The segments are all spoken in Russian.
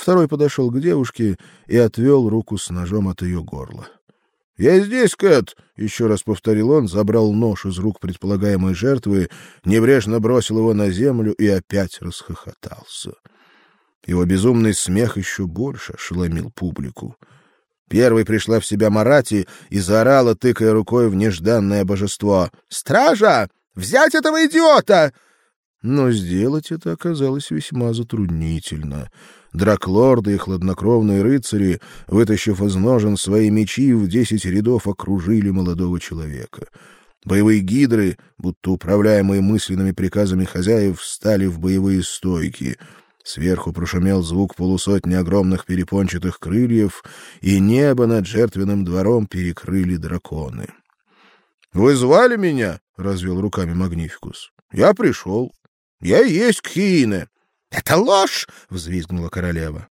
Второй подошел к девушке и отвел руку с ножом от ее горла. "Я здесь, Кэт", еще раз повторил он, забрал нож из рук предполагаемой жертвы, небрежно бросил его на землю и опять расхохотался. Его безумный смех еще больше ошеломил публику. Первой пришла в себя Марати и заорала, тыкая рукой в нежданное божество: "Стража, взять этого идиота!" Но сделать это оказалось весьма затруднительно. Драклорды и хладнокровные рыцари, вытащив из ножен свои мечи, в десять рядов окружили молодого человека. Боевые гидры, будто управляемые мысленными приказами хозяев, встали в боевые стойки. Сверху прошумел звук полусотни огромных перепончатых крыльев, и небо над жертвенным двором перекрыли драконы. Вы звали меня? развел руками Магнификус. Я пришел. Я и есть Кхиина. Это ложь, взвизгнула королева.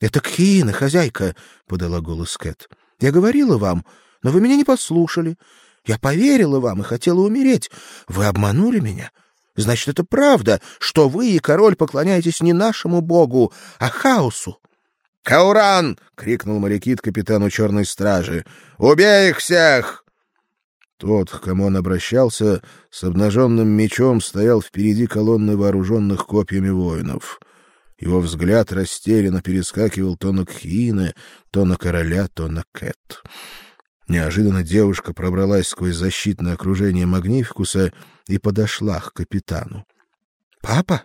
Это Кхиина, хозяйка, подала голос Кэт. Я говорила вам, но вы меня не послушали. Я поверила вам и хотела умереть. Вы обманули меня. Значит, это правда, что вы и король поклоняетесь не нашему богу, а хаосу. Кауран! крикнул морякит капитану черной стражи. Убей их всех! Тот, к кому он обращался, с обнаженным мечом стоял впереди колонны вооруженных копьями воинов. Его взгляд растерянно перескакивал то на Кхиина, то на короля, то на Кэт. Неожиданно девушка пробралась сквозь защитное окружение Магнификуса и подошла к капитану. "Папа,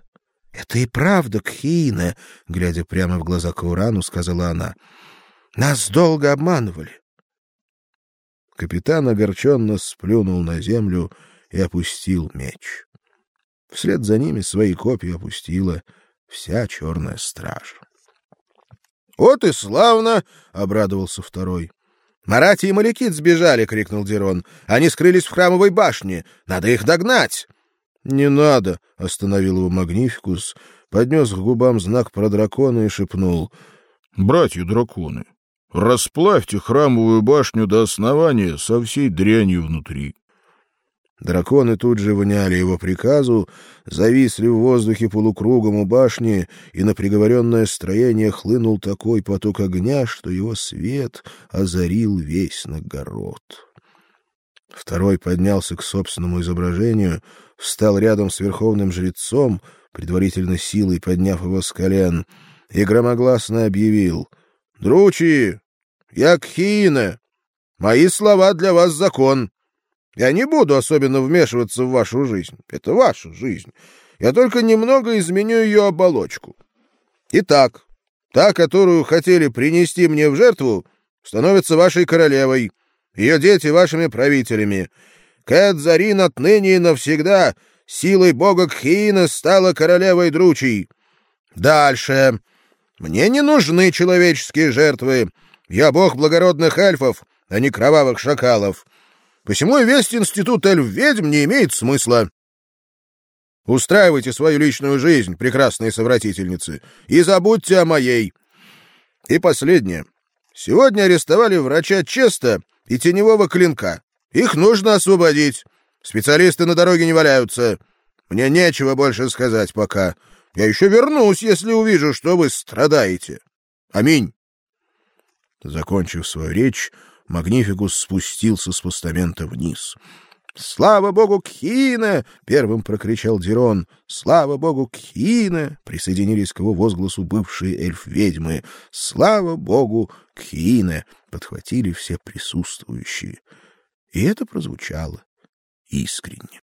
это и правда Кхиина", глядя прямо в глаза Каурану, сказала она. "Нас долго обманывали. Капитан огорченно сплюнул на землю и опустил меч. Вслед за ними свои копья опустила вся черная стража. Вот и славно, обрадовался второй. Марати и Маликит сбежали, крикнул Дирон. Они скрылись в храмовой башне. Надо их догнать. Не надо, остановил его Магнификус, поднес к губам знак про дракона и шепнул: "Братья драконы, Расплавьте храмовую башню до основания со всей дрянью внутри. Драконы тут же вняли его приказу, зависли в воздухе полукругом у башни, и на приговоренное строение хлынул такой поток огня, что его свет озарил весь нагород. Второй поднялся к собственному изображению, встал рядом с верховным жрецом, предварительно силой подняв его с колен, и громогласно объявил: "Дручи, я Кхиина. Мои слова для вас закон. Я не буду особенно вмешиваться в вашу жизнь. Это ваша жизнь. Я только немного изменю ее оболочку. Итак, та, которую хотели принести мне в жертву, становится вашей королевой, ее дети вашими правителями. Кэт Зарин отныне и навсегда силой бога Кхиина стала королевой Дручей. Дальше. Мне не нужны человеческие жертвы. Я бог благородных эльфов, а не кровавых шакалов. Посему и весь институт эльф-ведьм не имеет смысла. Устраивайте свою личную жизнь, прекрасные совратительницы, и забудьте о моей. И последнее. Сегодня арестовали врача Честа и теневого клинка. Их нужно освободить. Специалисты на дороге не валяются. Мне нечего больше сказать пока. Я еще вернусь, если увижу, что вы страдаете. Аминь. Закончив свою речь, Магнификус спустился с постамента вниз. Слава богу Кхине! первым прокричал Дирон. Слава богу Кхине! присоединились к его возгласу бывшие эльф-ведьмы. Слава богу Кхине! подхватили все присутствующие. И это прозвучало искренне.